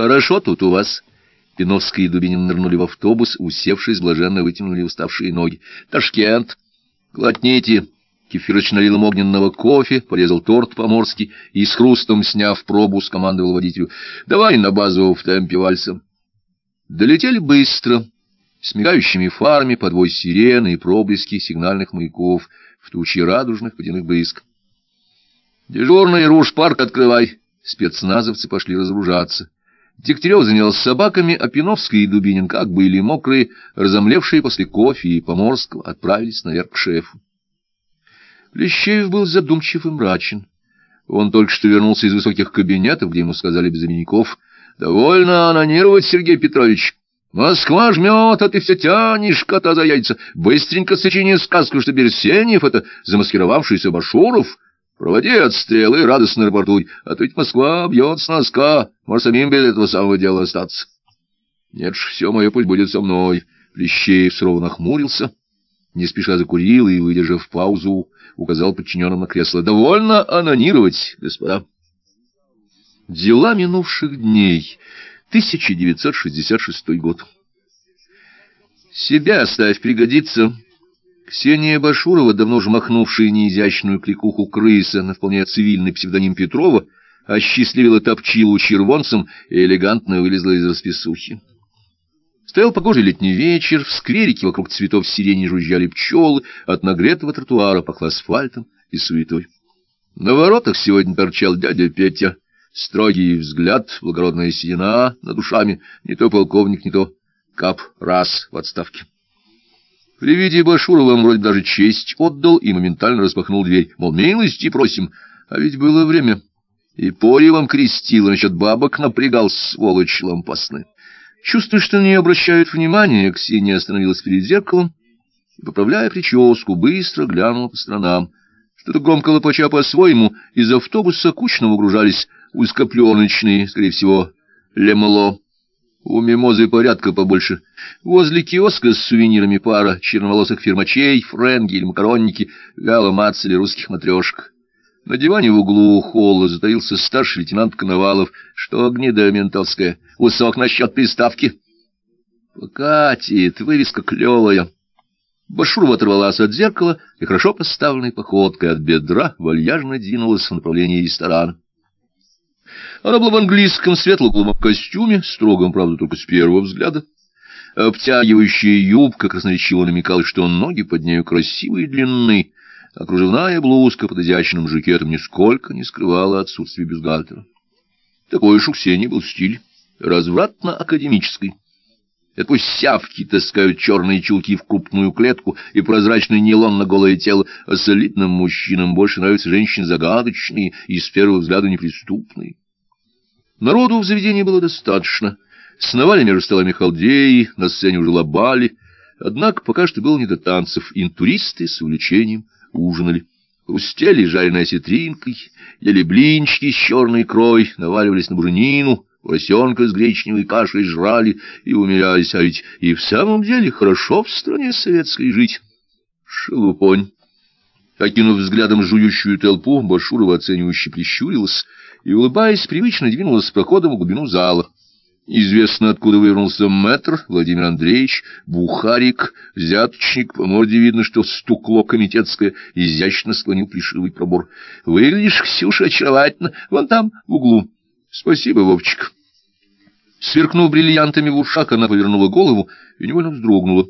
Хорошо тут у вас. Пиновская и Дубинин нырнули в автобус, усевшись, блаженно вытянули уставшие ноги. Ташкент. Глотните. Кефирыч налил им огненного кофе, порезал торт по-морски и с хрустом, сняв пробу, скомандовал водителю. «Давай на базу в темпе вальса». Долетели быстро, с мигающими фарами, подвой сирены и проблески сигнальных маяков в туче радужных водяных брызг. «Дежурный руш-парк открывай!» Спецназовцы пошли разоружаться. Дегтярев занялся собаками, а Пиновский и Дубинин, как были мокрые, разомлевшие после кофе и поморского, отправились наверх к шефу. Плещеев был задумчив и мрачен. Он только что вернулся из высоких кабинетов, где ему сказали без именников, «Довольно анонировать, Сергей Петрович. Москва жмет, а ты все тянешь кота за яйца. Быстренько сочини сказку, что Берсенев — это замаскировавшийся Башуров». Проводи отстрелы, радостно рапортуй, а то ведь Москва бьет с носка, может, самим без этого самого дела остаться. Нет ж, все мое пусть будет со мной. Плещеев сурово нахмурился, не спеша закурил и, выдержав паузу, указал подчиненным на кресло. Довольно анонировать, господа. Дела минувших дней. 1966 год. Себя оставь пригодится. Ксения Башурова, давно уже махнувшая неизящную кликуху крыса на вполне цивильный псевдоним Петрова, осчастливила топчилу червонцем и элегантно вылезла из расписухи. Стоял погожий летний вечер, в скверике вокруг цветов сирени жужжали пчелы, от нагретого тротуара пахло асфальтом и суетой. На воротах сегодня торчал дядя Петя, строгий взгляд, благородная седина над душами, не то полковник, не то кап раз в отставке. При виде Башурова он вроде даже честь отдал и моментально распахнул дверь. Мол, милости просим. А ведь было время. И поревом крестил, и бабок напрягал, сволочь лампасная. Чувствуя, что на нее обращают внимание, Ксения остановилась перед зеркалом и, поправляя прическу, быстро глянула по сторонам. Что-то громко лопача по-своему, из автобуса кучно выгружались узкопленочные, скорее всего, лемло. У мимозы порядка побольше. Возле киоска с сувенирами пара черноволосых фирмачей, френги или макаронники, вяло мацали русских матрешек. На диване в углу холла затаился старший лейтенант Коновалов, что гнида ментовская, усок насчет приставки. Покатит, вывеска клевая. Башурова оторвалась от зеркала и хорошо поставленной походкой от бедра вальяжно двинулась в направлении ресторана. Она была в английском светло-голубом костюме, строгом, правда, только с первого взгляда. Обтягивающая юбка красноречиво намекала, что ноги под нею красивые и длинные, а кружевная блузка под изящным жакетом нисколько не скрывала отсутствие бюстгальтера. У Ксении был стиль, развратно-академический. Это пусть сявки таскают черные чулки в крупную клетку и прозрачный нейлон на голое тело, а солидным мужчинам больше нравятся женщины загадочные и с первого взгляда неприступные. Народу в заведении было достаточно. Сновали между столами халдеи, на сцене уже лобали. Однако пока что было не до танцев, интуристы с увлечением ужинали. Хрустели жареной осетринкой, ели блинчики с черной икрой, наваливались на буженину, поросенка с гречневой кашей жрали и умилялись, а ведь и в самом деле хорошо в стране советской жить. Шелупонь. Окинув взглядом жующую толпу, Башурова оценивающе прищурилась и, улыбаясь, привычно двинулась проходом в глубину зала. Известно, откуда вывернулся мэтр Владимир Андреевич, бухарик, взяточник, по морде видно, что стукло комитетское, изящно склонил плешивый пробор. — Выглядишь, Ксюша, очаровательно, вон там, в углу. — Спасибо, Вовчик. Сверкнув бриллиантами в ушах, она повернула голову и невольно вздрогнула.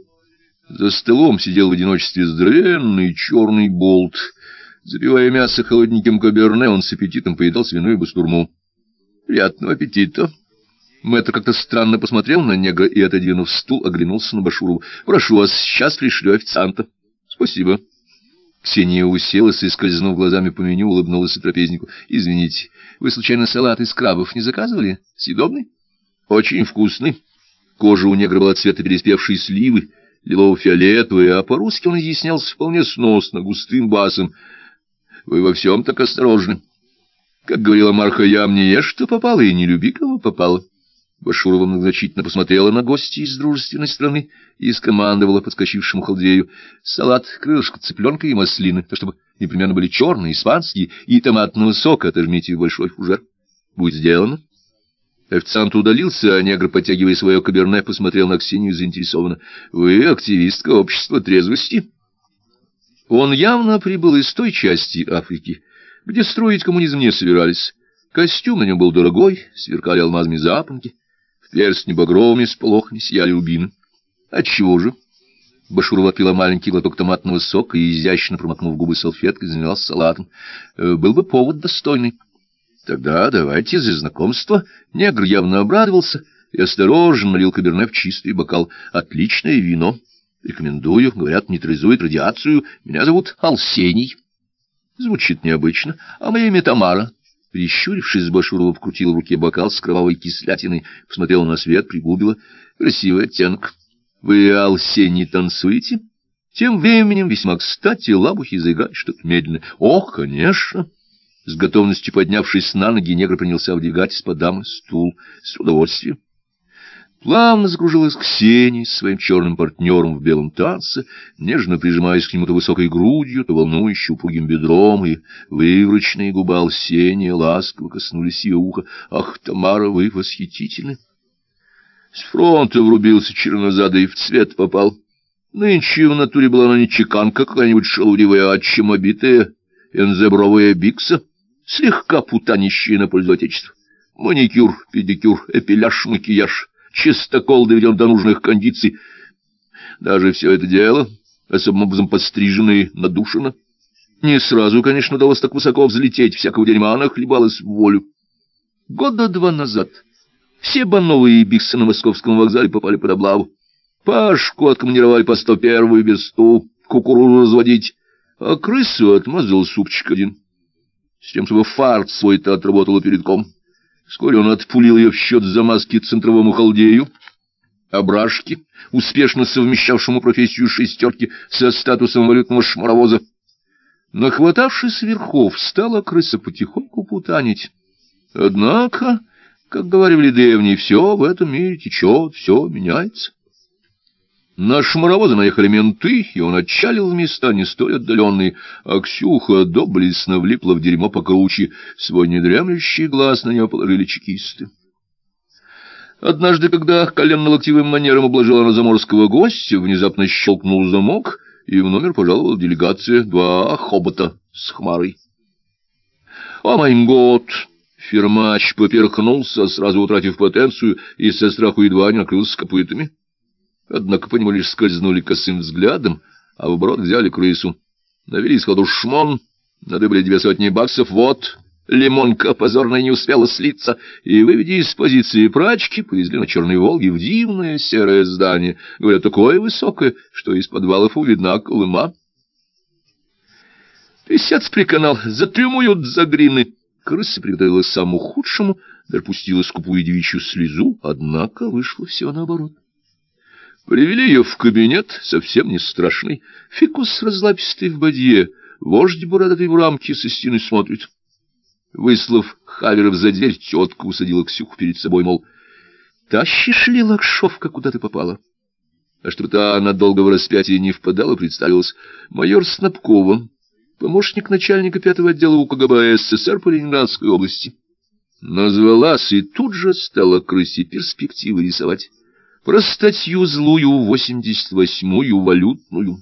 За столом сидел в одиночестве здоровенный черный болт — Запивая мясо холодненьким каберне, он с аппетитом поедал свиную бастурму. «Приятного аппетита!» Мэтр как-то странно посмотрел на негра и, отодвинув стул, оглянулся на Башурову. «Прошу вас, сейчас пришлю официанта». «Спасибо». Ксения уселась и, скользнув глазами по меню, улыбнулась трапезнику. «Извините, вы, случайно, салат из крабов не заказывали? Съедобный?» «Очень вкусный». Кожа у негра была цвета переспевшей сливы, лилово-фиолетовая, а по-русски он изъяснялся вполне сносно, густым басом — вы во всем так осторожны. Как говорила Марха, я мне ешь, что попало, и не люби, кого попало. Башурова многозначительно посмотрела на гостей из дружественной страны и скомандовала подскочившему халдею. Салат, крылышко цыпленка и маслины, то чтобы непременно были черные, испанские, и томатного сока отожмите в большой фужер. Будет сделано. Официант удалился, а негр, подтягивая свое каберне, посмотрел на Ксению заинтересованно. — Вы активистка общества трезвости? Он явно прибыл из той части Африки, где строить коммунизм не собирались. Костюм на нем был дорогой, сверкали алмазами запонки, в перстне багровыми с полохами сияли рубины. Отчего же? Башурова отпила маленький глоток томатного сока и, изящно промокнув губы салфеткой, занялась салатом. Э, был бы повод достойный. Тогда давайте за знакомство. Негр явно обрадовался и осторожно налил каберне в чистый бокал. Отличное вино. Рекомендую. Говорят, нейтрализует радиацию. Меня зовут Алсений. Звучит необычно. А мое имя Тамара. Прищурившись, Башурова вкрутила в руке бокал с кровавой кислятиной, посмотрела на свет, пригубила. Красивый оттенок. Вы, Алсений, танцуете? Тем временем весьма кстати лабухи заиграли что-то медленное. Ох, конечно! С готовностью поднявшись на ноги, негр принялся вдвигать из-под дамы стул с удовольствием. Плавно закружилась Ксения с своим черным партнером в белом танце, нежно прижимаясь к нему то высокой грудью, то волнующей упругим бедром, и выворочные губы Алсения ласково коснулись ее уха. «Ах, Тамара, вы восхитительны!» С фронта врубился чернозадый в цвет попал. Нынче в натуре была она не чеканка какая-нибудь шалудивая, а чем обитая энзебровая бикса, слегка путанищая на пользу отечества. Маникюр, педикюр, эпиляж, макияж, чистокол доведен до нужных кондиций. Даже все это дело, особым образом подстрижено и надушено. Не сразу, конечно, удалось так высоко взлететь, всякого дерьма она хлебалась в волю. Года два назад все бановые биксы на московском вокзале попали под облаву. Пашку откомандировали по сто первую без ту кукурузу разводить, а крысу отмазал супчик один. С тем, чтобы фарт свой-то отработала перед ком. Вскоре он отпулил ее в счет замазки центровому халдею, ображки, успешно совмещавшему профессию шестерки со статусом валютного шмаровоза. Нахватавшись верхов, стала крыса потихоньку путанить. Однако как говорили древние, все в этом мире течет, все меняется. На шмаровозы наехали менты, и он отчалил в места не столь отдаленные, а Ксюха доблестно влипла в дерьмо покруче, свой недремлющий глаз на него положили чекисты. Однажды, когда коленно-локтевым манером обложила на заморского гостя, внезапно щелкнул замок, и в номер пожаловала делегация два хобота с хмарой. — О май год! Фермач поперхнулся, сразу утратив потенцию, и со страху едва не накрылся копытами. Однако по нему лишь скользнули косым взглядом, а в оборот взяли крысу. Навели сходу шмон, надыбали две сотни баксов, вот... Лимонка позорно не успела слиться, и, выведя из позиции прачки, повезли на Черной Волге в дивное серое здание, говорят, такое высокое, что из подвалов увидна Колыма. Писец приканал, затрюмуют за грины. Крыса приготовилась самому худшему, даже пустила скупую девичью слезу, однако вышло все наоборот. Привели ее в кабинет, совсем не страшный, фикус разлапистый в бадье, вождь бородатый в рамке со стены смотрит. Выслав Хаверов за дверь, тетка усадила Ксюху перед собой, мол, «Тащишь ли лакшовка, куда ты попала?» А чтобы та надолго в распятие не впадала, представилась майор Снопкова, помощник начальника пятого отдела УКГБ СССР по Ленинградской области. Назвалась и тут же стала крысе перспективы рисовать. Про статью злую, 88-ю, валютную.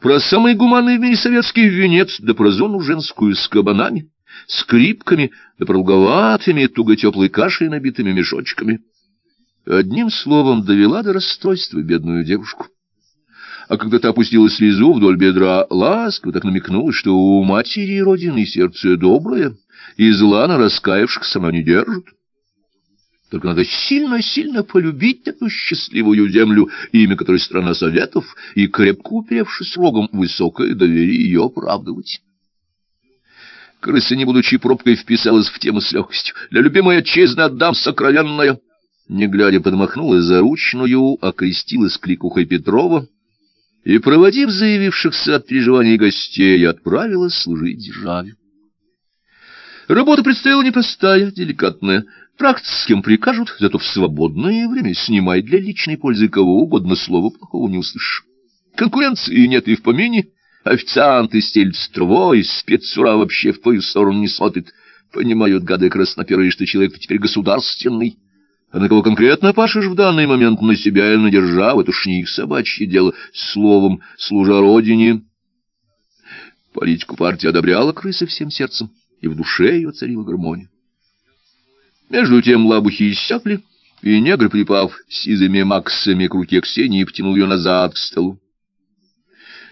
Про самый гуманный в мире советский венец, да про зону женскую с кабанами, скрипками, да продолговатыми, туго теплой кашей набитыми мешочками. Одним словом, довела до расстройства бедную девушку а когда та опустила слезу вдоль бедра, ласково так намекнула, что у матери родины сердце доброе, и зла на раскаявшихся она не держит. Только надо сильно-сильно полюбить эту счастливую землю, имя которой страна Советов, и, крепко уперевшись рогом, высокое доверие ее оправдывать. Крыса, не будучи пробкой, вписалась в тему с легкостью. «Для любимой отчизны отдам сокровенное!» Не глядя, подмахнула заручную, окрестилась кликухой Петрова, и, проводив заявившихся от переживаний гостей, отправилась служить державе. Работа предстояла непростая, деликатная. Тракт с кем прикажут, зато в свободное время снимай для личной пользы кого угодно, слова плохого не услышишь. Конкуренции нет и в помине. Официанты стелят строй, спецура вообще в твою сторону не смотрит. Понимают гады красноперые, что человек теперь государственный. А на кого конкретно пашешь в данный момент, на себя или на державу, это уж не их собачье дело, словом, служа родине. Политику партии одобряла крыса всем сердцем, и в душе ее царила гармония. Между тем лабухи иссякли, и негр, припав сизыми максами к руке Ксении, потянул ее назад к столу.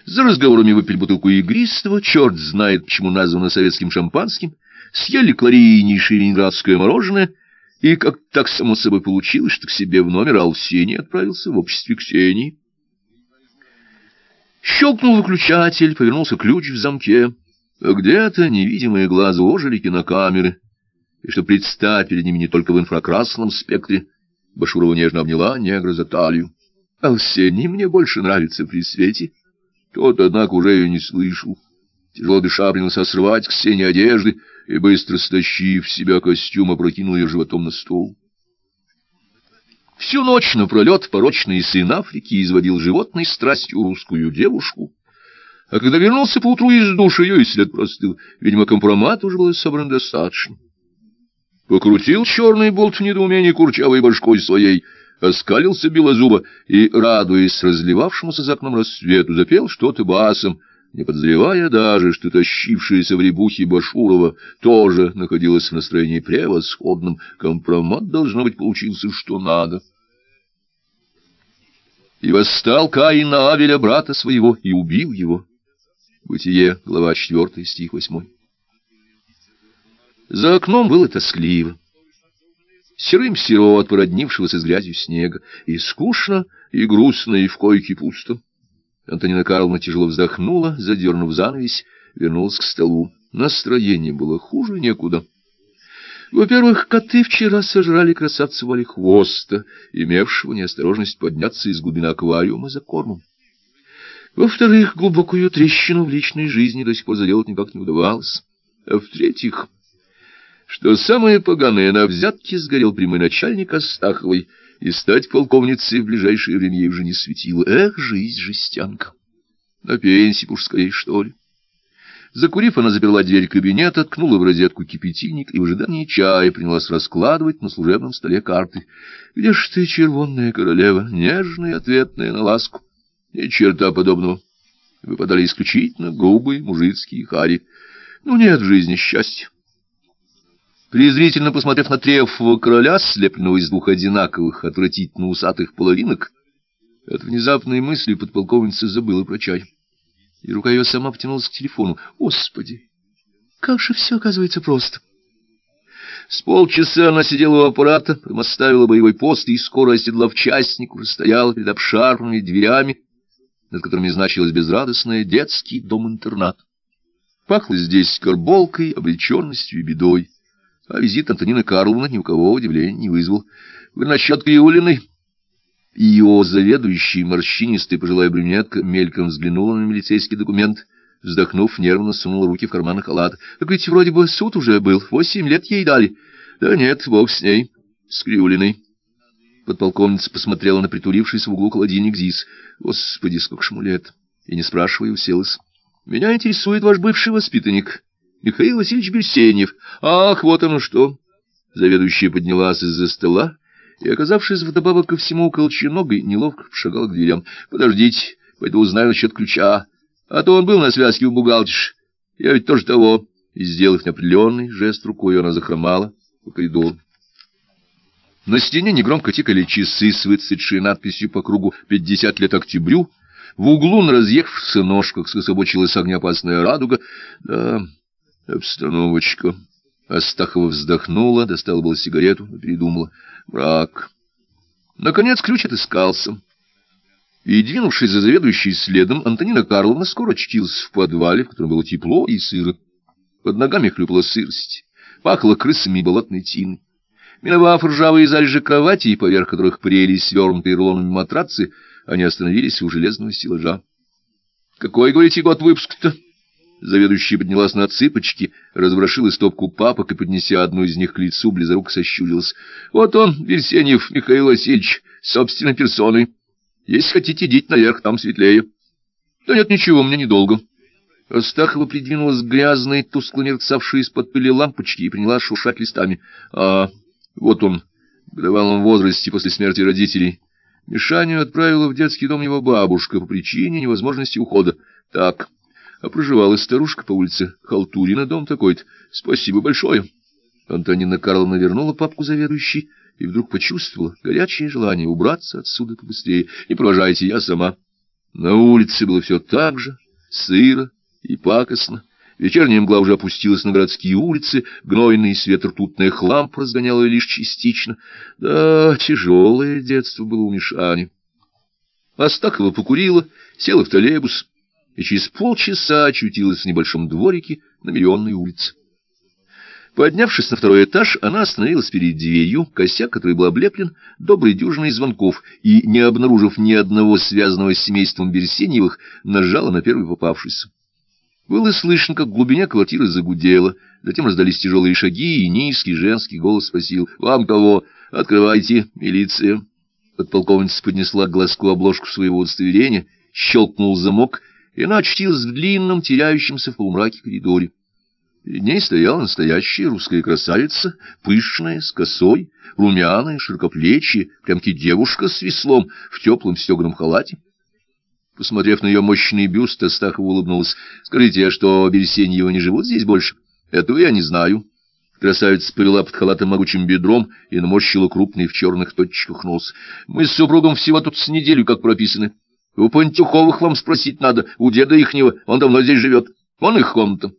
За разговорами выпили бутылку игристого, черт знает, почему названо советским шампанским, съели калорийнейшее ленинградское мороженое, и как так само собой получилось, что к себе в номер Алсений отправился в обществе Ксении. Щелкнул выключатель, повернулся ключ в замке, где-то невидимые глаза ожили кинокамеры, и что предстать перед ними не только в инфракрасном спектре, Башурова нежно обняла негра за талию. «Алсений мне больше нравится при свете». Тот, однако, уже ее не слышал. Тяжело дыша принялся срывать Ксении одежды и, быстро стащив себя костюм, опрокинул ее животом на стол. Всю ночь напролет порочный сын Африки изводил животной страстью русскую девушку, а когда вернулся поутру из души, ее и след простыл. Видимо, компромат уже был собран достаточно. Покрутил черный болт в недоумении курчавой башкой своей — оскалился белозуба и, радуясь разливавшемуся за окном рассвету, запел что-то басом, не подозревая даже, что тащившаяся в ребухе Башурова тоже находилась в настроении превосходном. Компромат, должно быть, получился что надо. И восстал Каин на Авеля, брата своего, и убил его. Бытие, глава 4, стих 8. За окном было тоскливо серым серо от породнившегося с грязью снега, и скучно, и грустно, и в койке пусто. Антонина Карловна тяжело вздохнула, задернув занавесь, вернулась к столу. Настроение было хуже некуда. Во-первых, коты вчера сожрали красавца Вали Хвоста, имевшего неосторожность подняться из глубины аквариума за кормом. Во-вторых, глубокую трещину в личной жизни до сих пор заделать никак не удавалось. А в-третьих что самое поганое на взятке сгорел прямой начальник Астаховой, и стать полковницей в ближайшее время ей уже не светило. Эх, жизнь жестянка! На пенсии уж скорее, что ли. Закурив, она заперла дверь кабинета, ткнула в розетку кипятильник и в ожидании чая принялась раскладывать на служебном столе карты. Где ж ты, червонная королева, нежная, ответная на ласку? Ни черта подобного. Выпадали исключительно грубые мужицкие хари. Ну, нет в жизни счастья. Презрительно посмотрев на трефового короля, слепленного из двух одинаковых, отвратительно усатых половинок, от внезапной мысли подполковница забыла про чай. И рука ее сама потянулась к телефону. Господи, как же все оказывается просто. С полчаса она сидела у аппарата, промоставила боевой пост и, скоро оседлав частник, уже стояла перед обшарными дверями, над которыми значилось безрадостное детский дом-интернат. Пахло здесь карболкой, обреченностью и бедой а визит Антонины Карловны ни у кого удивления не вызвал. — Вы насчет Криулиной? Ее заведующий, морщинистый пожилая брюнетка, мельком взглянула на милицейский документ, вздохнув, нервно сунула руки в карманы халата. — Так ведь вроде бы суд уже был, восемь лет ей дали. — Да нет, бог с ней, с Криулиной. Подполковница посмотрела на притулившийся в углу холодильник ЗИС. Господи, сколько ж ему лет! И, не спрашивая, уселась. — Меня интересует ваш бывший воспитанник. Михаил Васильевич Берсенев. Ах, вот оно что! Заведующая поднялась из-за стола и, оказавшись вдобавок ко всему колченогой, неловко шагала к дверям. Подождите, пойду узнаю насчет ключа. А то он был на связке у бухгалтерш. Я ведь тоже того. И, сделав неопределенный жест рукой, она захромала по коридору. На стене негромко тикали часы с выцветшей надписью по кругу «Пятьдесят лет октябрю». В углу на разъехавшихся ножках скособочилась огнеопасная радуга. Да... Обстановочка. Астахова вздохнула, достала было сигарету, но передумала. Мрак. Наконец ключ отыскался. И, двинувшись за заведующей следом, Антонина Карловна скоро очутилась в подвале, в котором было тепло и сыро. Под ногами хлюпала сырость, пахло крысами и болотной тиной. Миновав ржавые залежи кровати, поверх которых прелись свернутые рулонами матрацы, они остановились у железного стеллажа. — Какой, говорите, год выпуска-то? Заведующая поднялась на цыпочки, разворошила стопку папок и, поднеся одну из них к лицу, близоруко сощурилась. — Вот он, Берсенев Михаил Васильевич, собственной персоной. Если хотите, идите наверх, там светлее. — Да нет, ничего, мне недолго. Астахова придвинулась грязной, тускло мерцавшей из-под пыли лампочки и приняла шуршать листами. — А вот он, В годовалом возрасте после смерти родителей Мишаню отправила в детский дом его бабушка по причине невозможности ухода. Так, а проживала старушка по улице Халтурина, дом такой-то. Спасибо большое. Антонина Карловна вернула папку заведующей и вдруг почувствовала горячее желание убраться отсюда побыстрее. Не провожайте, я сама. На улице было все так же, сыро и пакостно. Вечерняя мгла уже опустилась на городские улицы, гнойный свет ртутных ламп разгонял ее лишь частично. Да, тяжелое детство было у Мишани. Астахова покурила, села в троллейбус и через полчаса очутилась в небольшом дворике на Миллионной улице. Поднявшись на второй этаж, она остановилась перед дверью, косяк который был облеплен доброй дюжиной звонков, и, не обнаружив ни одного связанного с семейством Берсеньевых, нажала на первый попавшийся. Было слышно, как в глубине квартиры загудело, затем раздались тяжелые шаги, и низкий женский голос спросил «Вам кого? Открывайте, милиция». Подполковница поднесла к глазку обложку своего удостоверения, щелкнул замок, и она очутилась в длинном, теряющемся в полумраке коридоре. Перед ней стояла настоящая русская красавица, пышная, с косой, румяная, широкоплечья, прямки девушка с веслом в теплом стеганом халате. Посмотрев на ее мощный бюст, Астахова улыбнулась. — Скажите, а что, Берсеньева не живут здесь больше? — Этого я не знаю. Красавица повела под халатом могучим бедром и наморщила крупный в черных точках нос. — Мы с супругом всего тут с неделю как прописаны. У Пантюховых вам спросить надо, у деда ихнего, он давно здесь живет. Он их комната.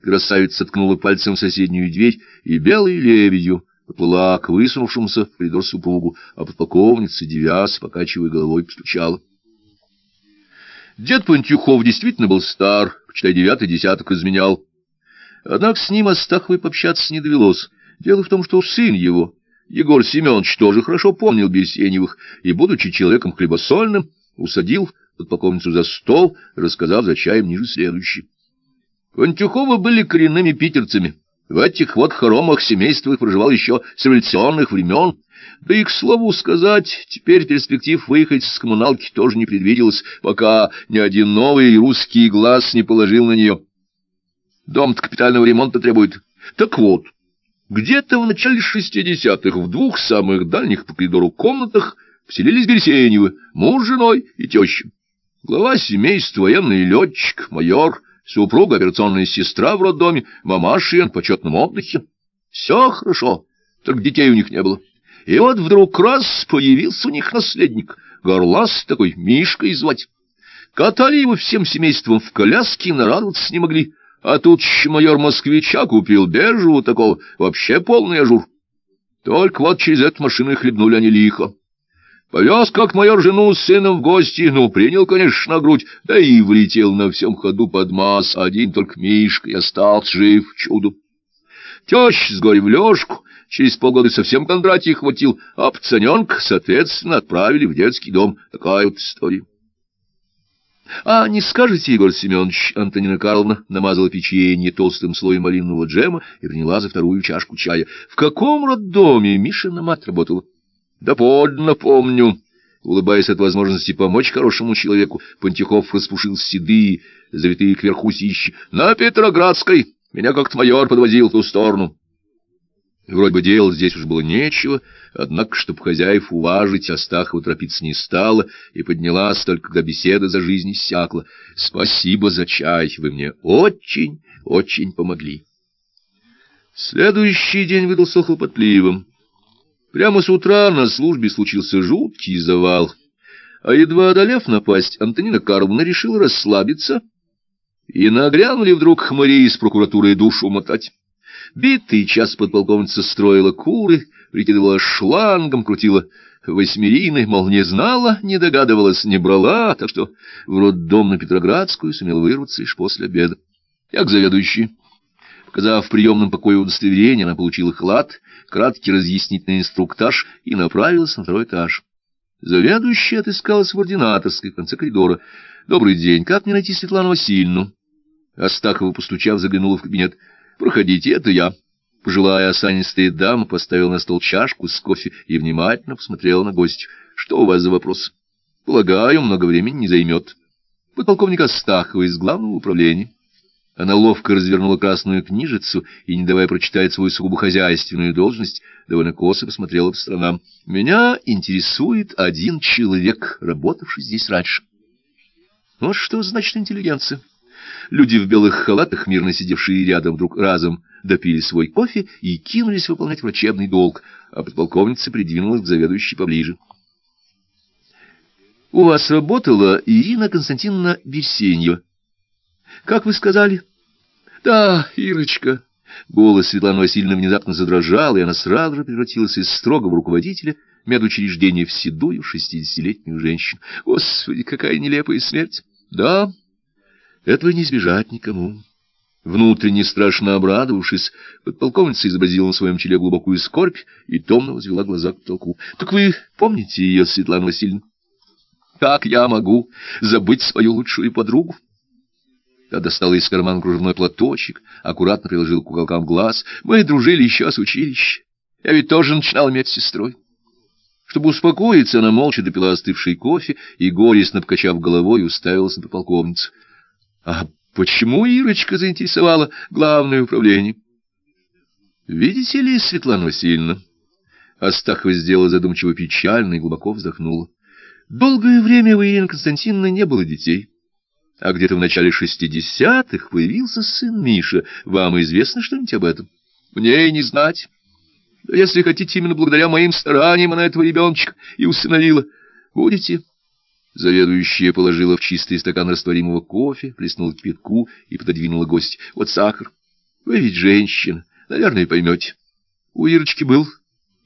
Красавица ткнула пальцем в соседнюю дверь, и белой лебедью поплыла к высунувшемуся в коридор супругу, а подполковница, девясь, покачивая головой, постучала. Дед Пантюхов действительно был стар, почитай девятый десяток изменял. Однако с ним Астаховой пообщаться не довелось. Дело в том, что сын его, Егор Семенович, тоже хорошо помнил Берсеневых, и, будучи человеком хлебосольным, усадил подполковницу за стол, рассказав за чаем ниже следующее. Пантюховы были коренными питерцами. В этих вот хоромах семейство их проживало еще с революционных времен, да и, к слову сказать, теперь перспектив выехать с коммуналки тоже не предвиделось, пока ни один новый русский глаз не положил на нее. Дом-то капитального ремонта требует. Так вот, где-то в начале шестидесятых в двух самых дальних по коридору комнатах поселились Берсеневы, муж с женой и теща. Глава семейства, военный летчик, майор, супруга, операционная сестра в роддоме, мамаша на почетном отдыхе. Все хорошо, только детей у них не было. И вот вдруг раз появился у них наследник, горлас такой, Мишкой звать. Катали его всем семейством в коляске, нарадоваться не могли. А тут майор москвича купил бежевого такого, вообще полный ажур. Только вот через эту машину хлебнули они лихо. Повез, как майор, жену с сыном в гости, ну, принял, конечно, на грудь, да и влетел на всем ходу под МАЗ, один только Мишка и остался жив чудом. Теща с горя в лёжку, Через полгода совсем Кондратий хватил, а пацаненка, соответственно, отправили в детский дом. Такая вот история. — А не скажете, Егор Семенович, Антонина Карловна намазала печенье толстым слоем малинового джема и приняла за вторую чашку чая. — В каком роддоме Мишина мать работала? — Да подно помню. Улыбаясь от возможности помочь хорошему человеку, Пантюхов распушил седые, завитые кверху сищи. — На Петроградской. Меня как-то майор подвозил в ту сторону. Вроде бы делать здесь уж было нечего, однако, чтобы хозяев уважить, Астахова торопиться не стала и поднялась только когда беседа за жизнь иссякла. «Спасибо за чай, вы мне очень, очень помогли». Следующий день выдался хлопотливым. Прямо с утра на службе случился жуткий завал, а едва одолев напасть, Антонина Карловна решила расслабиться, и нагрянули вдруг хмыри из прокуратуры душу мотать. Битый час подполковница строила куры, прикидывала шлангом, крутила восьмерины, мол, не знала, не догадывалась, не брала, так что в роддом на Петроградскую сумел вырваться лишь после обеда. Я к заведующей. Показав в приемном покое удостоверение, она получила хлад, краткий разъяснительный инструктаж и направилась на второй этаж. Заведующая отыскалась в ординаторской в конце коридора. — Добрый день, как мне найти Светлану Васильевну? Астахова, постучав, заглянула в кабинет. Проходите, это я. Пожилая осанистая дама поставила на стол чашку с кофе и внимательно посмотрела на гостя. Что у вас за вопрос? Полагаю, много времени не займет. Подполковник Астахова из главного управления. Она ловко развернула красную книжицу и, не давая прочитать свою сугубо хозяйственную должность, довольно косо посмотрела по сторонам. «Меня интересует один человек, работавший здесь раньше». Вот что значит интеллигенция. Люди в белых халатах, мирно сидевшие рядом, вдруг разом допили свой кофе и кинулись выполнять врачебный долг, а подполковница придвинулась к заведующей поближе. — У вас работала Ирина Константиновна Берсеньева. — Как вы сказали? — Да, Ирочка. Голос Светланы Васильевны внезапно задрожал, и она сразу же превратилась из строгого руководителя медучреждения в седую шестидесятилетнюю женщину. Господи, какая нелепая смерть! Да, этого не избежать никому. Внутренне страшно обрадовавшись, подполковница изобразила на своем челе глубокую скорбь и томно возвела глаза к потолку. — Так вы помните ее, Светлана Васильевна? — Как я могу забыть свою лучшую подругу? Я достала из кармана кружевной платочек, аккуратно приложил к уголкам глаз. Мы дружили еще с училища. Я ведь тоже начинала медсестрой. Чтобы успокоиться, она молча допила остывший кофе и, горестно покачав головой, уставилась на полковницу. — А Почему Ирочка заинтересовала главное управление? Видите ли, Светлана Васильевна? Астахова сделала задумчиво печально и глубоко вздохнула. Долгое время у Ирины Константиновны не было детей. А где-то в начале шестидесятых появился сын Миша. Вам известно что-нибудь об этом? Мне и не знать. Если хотите, именно благодаря моим стараниям она этого ребеночка и усыновила. Будете? Заведующая положила в чистый стакан растворимого кофе, плеснула кипятку и пододвинула гость. — Вот сахар. Вы ведь женщина, наверное, поймете. У Ирочки был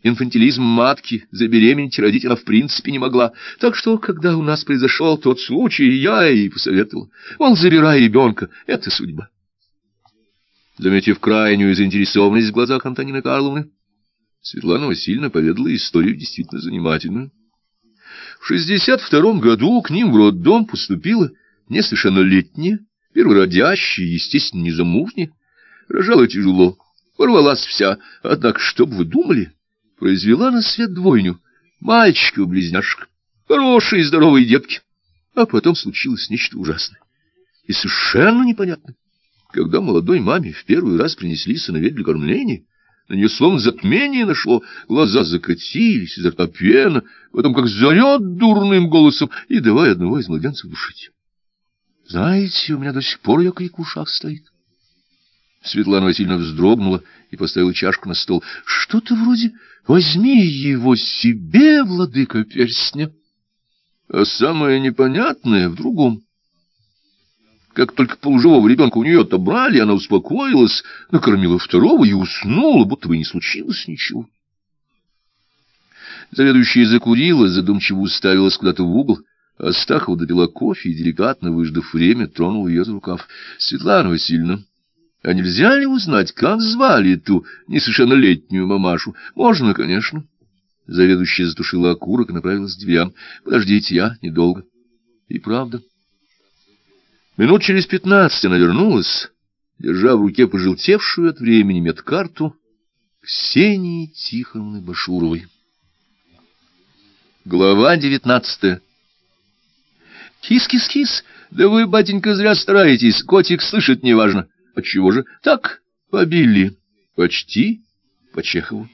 инфантилизм матки, забеременеть родить она в принципе не могла. Так что, когда у нас произошел тот случай, я ей посоветовал. Мол, забирай ребенка, это судьба. Заметив крайнюю заинтересованность в глазах Антонины Карловны, Светлана Васильевна поведала историю действительно занимательную. В шестьдесят втором году к ним в роддом поступила несовершеннолетняя, первородящая, естественно, незамужняя. Рожала тяжело, порвалась вся, однако, что бы вы думали, произвела на свет двойню, мальчика-близняшек, хорошие здоровые детки. А потом случилось нечто ужасное и совершенно непонятное. Когда молодой маме в первый раз принесли сыновей для кормления, на нее словно затмение нашло, глаза закатились, изо рта пена, потом как зарет дурным голосом, и давай одного из младенцев душить. Знаете, у меня до сих пор ее крик в ушах стоит. Светлана Васильевна вздрогнула и поставила чашку на стол. Что-то вроде «возьми его себе, владыка перстня». А самое непонятное в другом. Как только полуживого ребенка у нее отобрали, она успокоилась, накормила второго и уснула, будто бы не случилось ничего. Заведующая закурила, задумчиво уставилась куда-то в угол. Астахова допила кофе и, деликатно выждав время, тронул ее за рукав. — Светлана Васильевна, а нельзя ли узнать, как звали ту несовершеннолетнюю мамашу? — Можно, конечно. Заведующая затушила окурок и направилась к дверям. — Подождите, я недолго. И правда. Минут через пятнадцать она вернулась, держа в руке пожелтевшую от времени медкарту Ксении Тихоновны Башуровой. Глава девятнадцатая «Кис-кис-кис! Да вы, батенька, зря стараетесь, котик слышит неважно. Отчего же? Так, побили. Почти по Чехову».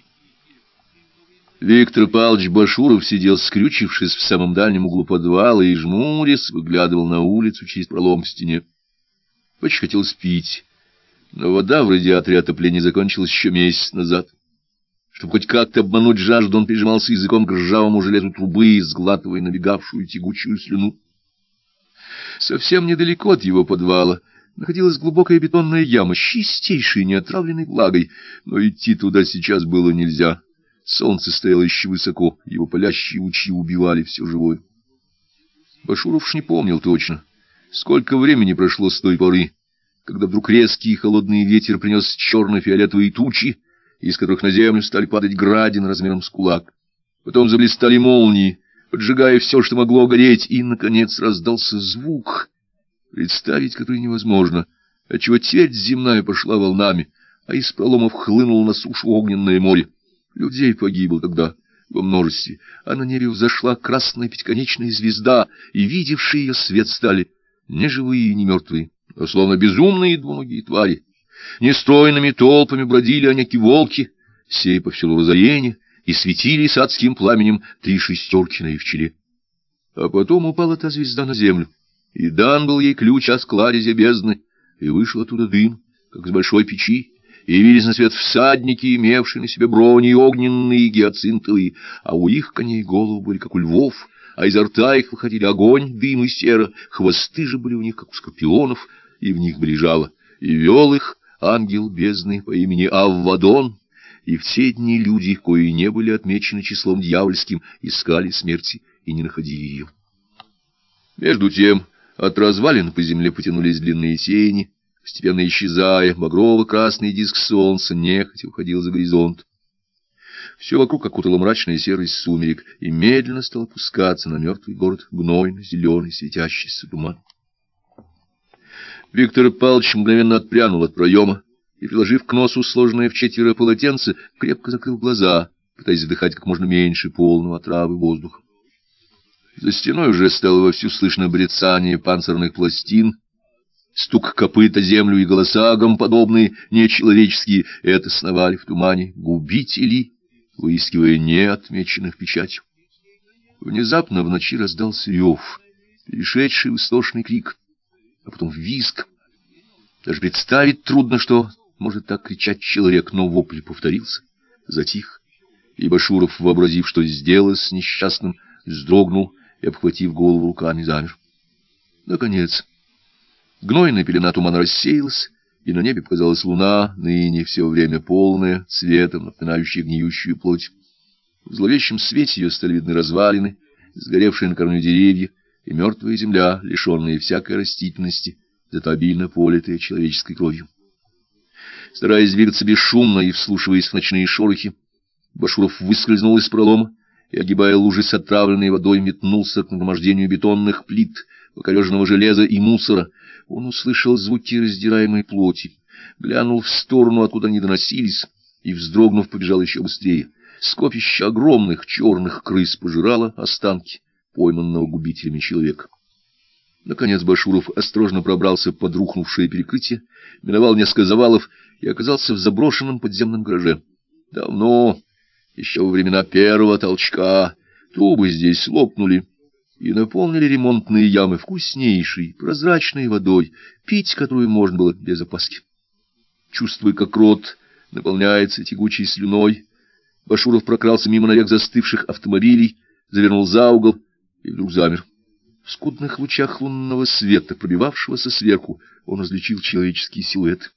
Виктор Павлович Башуров сидел, скрючившись в самом дальнем углу подвала, и, жмурясь, выглядывал на улицу через пролом в стене. Очень хотел спить, но вода в радиаторе отопления закончилась еще месяц назад. Чтобы хоть как-то обмануть жажду, он прижимался языком к ржавому железу трубы, сглатывая набегавшую тягучую слюну. Совсем недалеко от его подвала находилась глубокая бетонная яма с чистейшей неотравленной влагой, но идти туда сейчас было нельзя. Солнце стояло еще высоко, его палящие лучи убивали все живое. Башуров не помнил точно, сколько времени прошло с той поры, когда вдруг резкий и холодный ветер принес черно-фиолетовые тучи, из которых на землю стали падать градины размером с кулак. Потом заблистали молнии, поджигая все, что могло гореть, и, наконец, раздался звук, представить который невозможно, отчего твердь земная пошла волнами, а из проломов хлынуло на сушу огненное море. Людей погибло тогда во множестве, а на небе взошла красная пятиконечная звезда, и видевшие ее свет стали не живые и не мертвые, но словно безумные двуногие твари. Нестройными толпами бродили аняки-волки, сея по всему разорение, и светили с адским пламенем три шестерки на их челе. А потом упала та звезда на землю, и дан был ей ключ о складе бездны, и вышел оттуда дым, как с большой печи, и явились на свет всадники, имевшие на себе брони огненные и гиацинтовые, а у их коней головы были, как у львов, а изо рта их выходили огонь, дым и сера, хвосты же были у них, как у скорпионов, и в них были и вел их ангел бездны по имени Аввадон, и в те дни люди, кои не были отмечены числом дьявольским, искали смерти и не находили ее. Между тем от развалин по земле потянулись длинные тени, постепенно исчезая, багрово-красный диск солнца нехотя уходил за горизонт. Все вокруг окутало мрачная серость сумерек, и медленно стал опускаться на мертвый город гнойно-зеленый светящийся туман. Виктор Павлович мгновенно отпрянул от проема и, приложив к носу сложенное в четверо полотенце, крепко закрыл глаза, пытаясь задыхать как можно меньше полного отравы воздуха. За стеной уже стало вовсю слышно брецание панцирных пластин, стук копыта землю и голоса подобные нечеловеческие, это сновали в тумане губители выискивая неотмеченных печатью. Внезапно в ночи раздался рев, перешедший в истошный крик, а потом визг. Даже представить трудно, что может так кричать человек, но вопль повторился, затих, и Башуров, вообразив, что сделалось с несчастным, вздрогнул и, обхватив голову руками, замер. Наконец, гнойная пелена тумана рассеялась, и на небе показалась луна, ныне все время полная, цветом напоминающая гниющую плоть. В зловещем свете ее стали видны развалины, сгоревшие на корню деревья, и мертвая земля, лишенная всякой растительности, зато обильно политая человеческой кровью. Стараясь двигаться бесшумно и вслушиваясь в ночные шорохи, Башуров выскользнул из пролома и, огибая лужи с отравленной водой, метнулся к нагромождению бетонных плит, покореженного железа и мусора, он услышал звуки раздираемой плоти, глянул в сторону, откуда они доносились, и, вздрогнув, побежал еще быстрее. Скопище огромных черных крыс пожирало останки пойманного губителями человека. Наконец Башуров осторожно пробрался под рухнувшее перекрытие, миновал несколько завалов и оказался в заброшенном подземном гараже. Давно, еще во времена первого толчка, трубы здесь лопнули, и наполнили ремонтные ямы вкуснейшей, прозрачной водой, пить которую можно было без опаски. Чувствуя, как рот наполняется тягучей слюной, Башуров прокрался мимо навек застывших автомобилей, завернул за угол и вдруг замер. В скудных лучах лунного света, пробивавшегося сверху, он различил человеческий силуэт.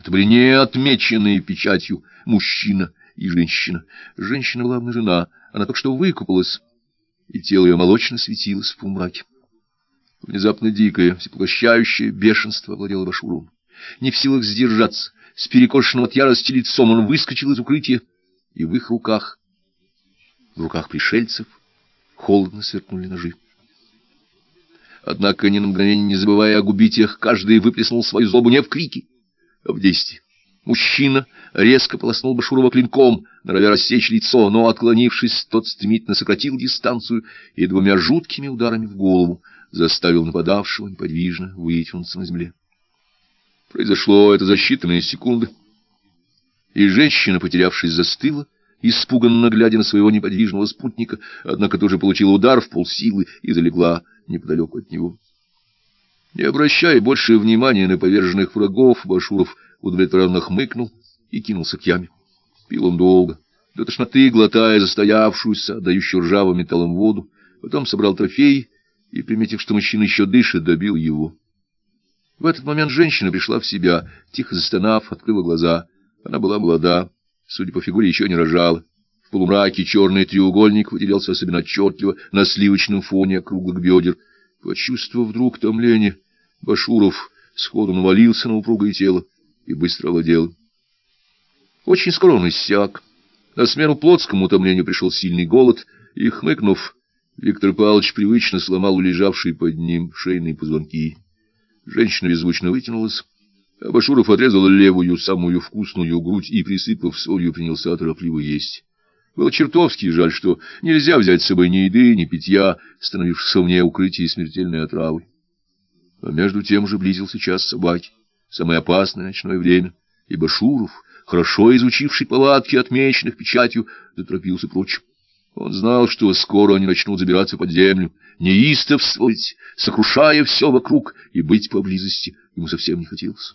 Это были не отмеченные печатью мужчина и женщина. Женщина была обнажена, она только что выкупалась и тело ее молочно светилось в полумраке. Внезапно дикое, всепоглощающее бешенство овладело Башуром. Не в силах сдержаться, с перекошенным от ярости лицом он выскочил из укрытия, и в их руках, в руках пришельцев, холодно сверкнули ножи. Однако, ни на мгновение не забывая о губителях, каждый выплеснул свою злобу не в крике, а в действии. Мужчина резко полоснул Башурова клинком, норовя рассечь лицо, но, отклонившись, тот стремительно сократил дистанцию и двумя жуткими ударами в голову заставил нападавшего неподвижно вытянуться на земле. Произошло это за считанные секунды, и женщина, потерявшись, застыла, испуганно глядя на своего неподвижного спутника, однако тоже получила удар в полсилы и залегла неподалеку от него. Не обращая больше внимания на поверженных врагов, Башуров удовлетворенно хмыкнул и кинулся к яме. Пил он долго, до тошноты глотая застоявшуюся, отдающую ржавым металлом воду, потом собрал трофей и, приметив, что мужчина еще дышит, добил его. В этот момент женщина пришла в себя, тихо застонав, открыла глаза. Она была молода, судя по фигуре, еще не рожала. В полумраке черный треугольник выделялся особенно отчетливо на сливочном фоне круглых бедер. Почувствовав вдруг томление, Башуров сходу навалился на упругое тело и быстро овладел. Очень скоро он иссяк. На смену плотскому утомлению пришел сильный голод, и, хмыкнув, Виктор Павлович привычно сломал лежавшие под ним шейные позвонки. Женщина беззвучно вытянулась, а Башуров отрезал левую, самую вкусную грудь и, присыпав солью, принялся торопливо есть. Было чертовски жаль, что нельзя взять с собой ни еды, ни питья, становившихся вне укрытия смертельной отравы. А между тем же близился час собаки, самое опасное ночное время, ибо Шуров, хорошо изучивший повадки, отмеченных печатью, заторопился прочь. Он знал, что скоро они начнут забираться под землю, неистовствовать, сокрушая все вокруг, и быть поблизости ему совсем не хотелось.